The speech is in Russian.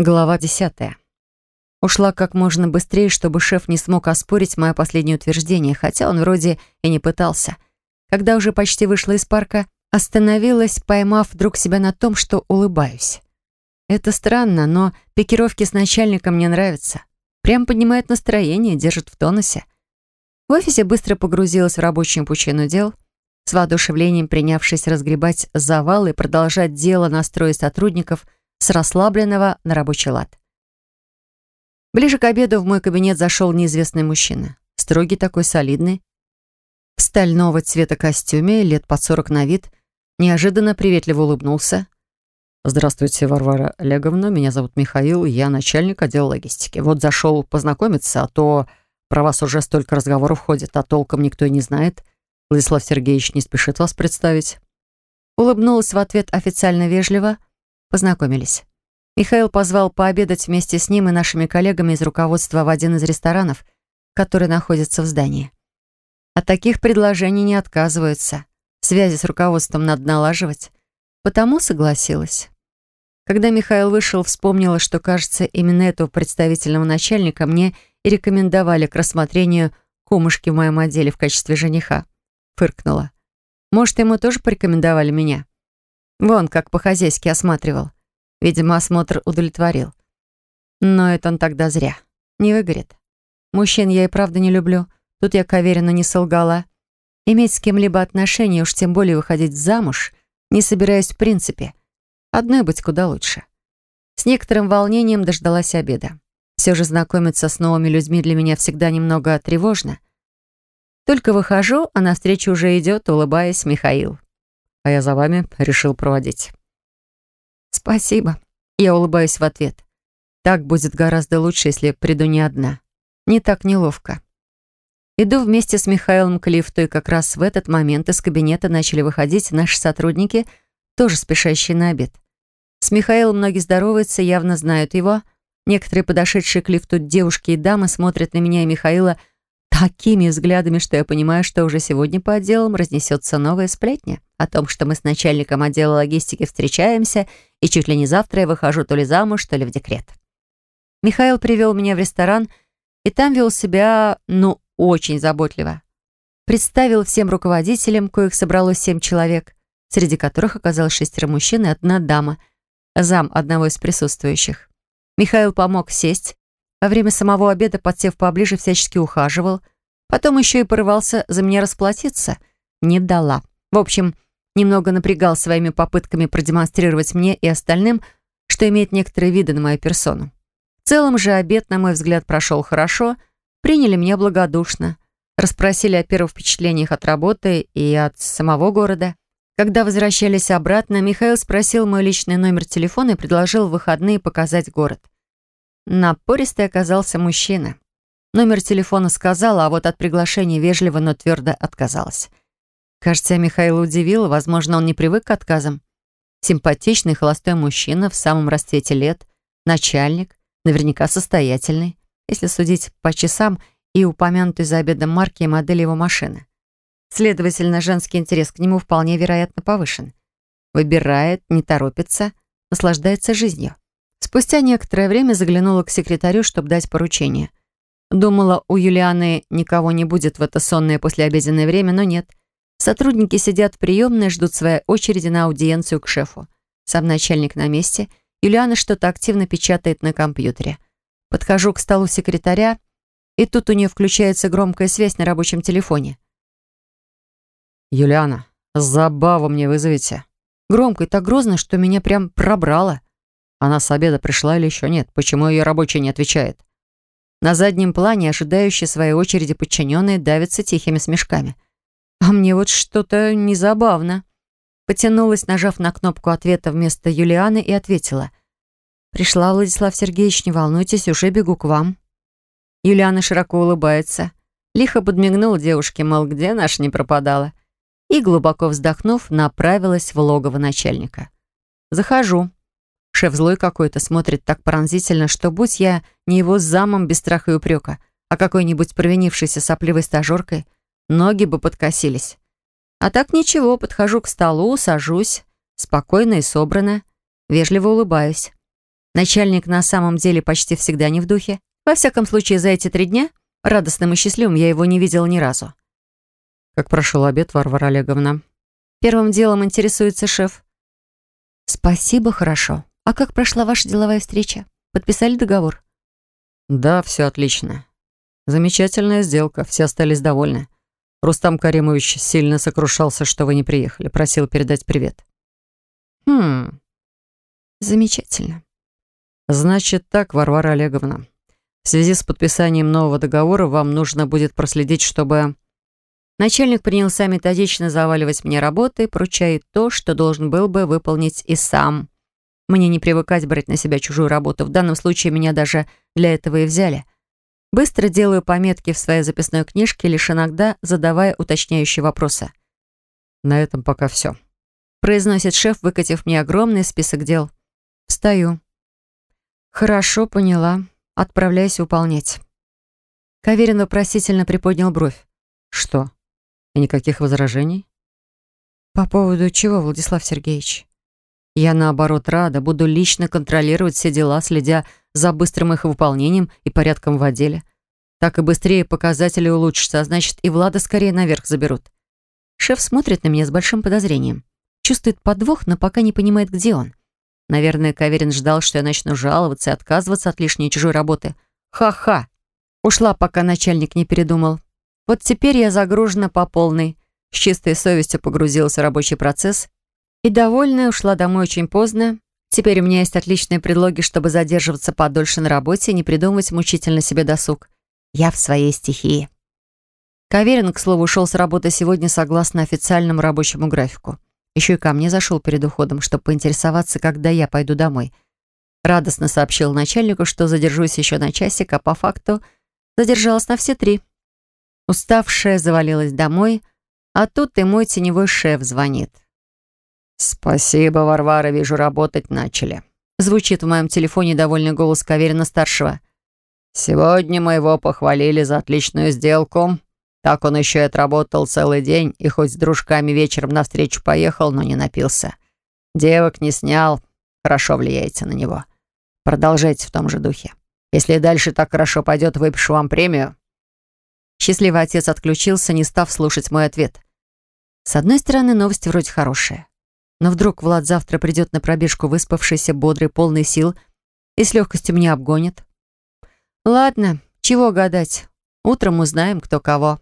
Глава десятая. Ушла как можно быстрее, чтобы шеф не смог оспорить мое последнее утверждение, хотя он вроде и не пытался. Когда уже почти вышла из парка, остановилась, поймав вдруг себя на том, что улыбаюсь. Это странно, но пикировки с начальником мне нравятся. Прям поднимает настроение, держит в тонусе. В офисе быстро погрузилась в рабочую пучину дел, с воодушевлением принявшись разгребать завалы и продолжать дело настроя сотрудников – с расслабленного на рабочий лад. Ближе к обеду в мой кабинет зашел неизвестный мужчина. Строгий такой, солидный. В стального цвета костюме, лет под сорок на вид, неожиданно приветливо улыбнулся. «Здравствуйте, Варвара Олеговна. Меня зовут Михаил, я начальник отдела логистики. Вот зашел познакомиться, а то про вас уже столько разговоров ходит, а толком никто и не знает. Владислав Сергеевич не спешит вас представить». Улыбнулась в ответ официально вежливо, Познакомились. Михаил позвал пообедать вместе с ним и нашими коллегами из руководства в один из ресторанов, который находится в здании. От таких предложений не отказываются. Связи с руководством надо налаживать. Потому согласилась. Когда Михаил вышел, вспомнила, что, кажется, именно этого представительного начальника мне и рекомендовали к рассмотрению кумушки в моем отделе в качестве жениха. Фыркнула. Может, ему тоже порекомендовали меня? Вон, как по-хозяйски осматривал. Видимо, осмотр удовлетворил. Но это он тогда зря. Не выгорит. Мужчин я и правда не люблю. Тут я Каверина не солгала. Иметь с кем-либо отношения, уж тем более выходить замуж, не собираюсь в принципе. Одной быть куда лучше. С некоторым волнением дождалась обеда. Все же знакомиться с новыми людьми для меня всегда немного тревожно. Только выхожу, а навстречу уже идет, улыбаясь, Михаил а я за вами решил проводить». «Спасибо». Я улыбаюсь в ответ. Так будет гораздо лучше, если приду не одна. Не так неловко. Иду вместе с Михаилом к лифту, и как раз в этот момент из кабинета начали выходить наши сотрудники, тоже спешащие на обед. С Михаилом многие здороваются, явно знают его. Некоторые подошедшие к лифту девушки и дамы смотрят на меня и Михаила такими взглядами, что я понимаю, что уже сегодня по отделам разнесется новая сплетня о том, что мы с начальником отдела логистики встречаемся, и чуть ли не завтра я выхожу то ли замуж, то ли в декрет. Михаил привел меня в ресторан, и там вел себя, ну, очень заботливо. Представил всем руководителям, коих собралось семь человек, среди которых оказалось шестеро мужчин и одна дама, зам одного из присутствующих. Михаил помог сесть, во время самого обеда, подсев поближе, всячески ухаживал. Потом еще и порывался за меня расплатиться. Не дала. В общем, немного напрягал своими попытками продемонстрировать мне и остальным, что имеет некоторые виды на мою персону. В целом же обед, на мой взгляд, прошел хорошо, приняли меня благодушно, расспросили о первых впечатлениях от работы и от самого города. Когда возвращались обратно, Михаил спросил мой личный номер телефона и предложил в выходные показать город. Напористый оказался мужчина. Номер телефона сказала, а вот от приглашения вежливо, но твердо отказалась. Кажется, я Михаила удивила, возможно, он не привык к отказам. Симпатичный холостой мужчина в самом расцвете лет, начальник, наверняка состоятельный, если судить по часам и упомянутой за обедом марки и модели его машины. Следовательно, женский интерес к нему вполне вероятно повышен. Выбирает, не торопится, наслаждается жизнью. Спустя некоторое время заглянула к секретарю, чтобы дать поручение. Думала, у Юлианы никого не будет в это сонное послеобеденное время, но нет. Сотрудники сидят в приемной, ждут своей очереди на аудиенцию к шефу. Сам начальник на месте. Юлиана что-то активно печатает на компьютере. Подхожу к столу секретаря, и тут у нее включается громкая связь на рабочем телефоне. «Юлиана, забаву мне вызовите». Громко и так грозно, что меня прям пробрало. Она с обеда пришла или еще нет? Почему ее рабочий не отвечает? На заднем плане ожидающие своей очереди подчиненные давятся тихими смешками. А мне вот что-то незабавно. Потянулась, нажав на кнопку ответа вместо Юлианы и ответила. «Пришла, Владислав Сергеевич, не волнуйтесь, уже бегу к вам». Юлиана широко улыбается. Лихо подмигнул девушке, мол, где наш не пропадала. И, глубоко вздохнув, направилась в логово начальника. «Захожу». Шеф злой какой-то, смотрит так пронзительно, что будь я не его замом без страха и упрека, а какой-нибудь провинившейся сопливой стажеркой, ноги бы подкосились. А так ничего, подхожу к столу, сажусь, спокойно и собрано, вежливо улыбаюсь. Начальник на самом деле почти всегда не в духе. Во всяком случае, за эти три дня, радостным и счастливым, я его не видела ни разу. «Как прошел обед, Варвара Олеговна?» Первым делом интересуется шеф. «Спасибо, хорошо. А как прошла ваша деловая встреча? Подписали договор?» «Да, все отлично. Замечательная сделка, все остались довольны. Рустам Каримович сильно сокрушался, что вы не приехали, просил передать привет». «Хм, замечательно. Значит так, Варвара Олеговна. В связи с подписанием нового договора вам нужно будет проследить, чтобы... Начальник принялся методично заваливать мне работы, поручая то, что должен был бы выполнить и сам. Мне не привыкать брать на себя чужую работу. В данном случае меня даже для этого и взяли. Быстро делаю пометки в своей записной книжке, лишь иногда задавая уточняющие вопросы. На этом пока все. Произносит шеф, выкатив мне огромный список дел. Встаю. «Хорошо, поняла. Отправляюсь выполнять». Каверин вопросительно приподнял бровь. «Что? И никаких возражений?» «По поводу чего, Владислав Сергеевич?» «Я, наоборот, рада. Буду лично контролировать все дела, следя за быстрым их выполнением и порядком в отделе. Так и быстрее показатели улучшатся, а значит, и Влада скорее наверх заберут». Шеф смотрит на меня с большим подозрением. Чувствует подвох, но пока не понимает, где он. Наверное, Каверин ждал, что я начну жаловаться и отказываться от лишней чужой работы. Ха-ха. Ушла, пока начальник не передумал. Вот теперь я загружена по полной. С чистой совестью погрузилась в рабочий процесс. И довольная ушла домой очень поздно. Теперь у меня есть отличные предлоги, чтобы задерживаться подольше на работе и не придумывать мучительно себе досуг. Я в своей стихии. Каверин, к слову, ушел с работы сегодня согласно официальному рабочему графику. Еще и ко мне зашел перед уходом, чтобы поинтересоваться, когда я пойду домой. Радостно сообщил начальнику, что задержусь еще на часик, а по факту задержалась на все три. Уставшая завалилась домой, а тут и мой теневой шеф звонит. «Спасибо, Варвара, вижу, работать начали», звучит в моем телефоне довольный голос Каверина-старшего. «Сегодня мы его похвалили за отличную сделку. Так он еще и отработал целый день и хоть с дружками вечером навстречу поехал, но не напился. Девок не снял, хорошо влияете на него. Продолжайте в том же духе. Если и дальше так хорошо пойдет, выпишу вам премию». Счастливый отец отключился, не став слушать мой ответ. С одной стороны, новости вроде хорошие. Но вдруг Влад завтра придет на пробежку выспавшийся, бодрый, полный сил и с легкостью меня обгонит. Ладно, чего гадать. Утром узнаем, кто кого.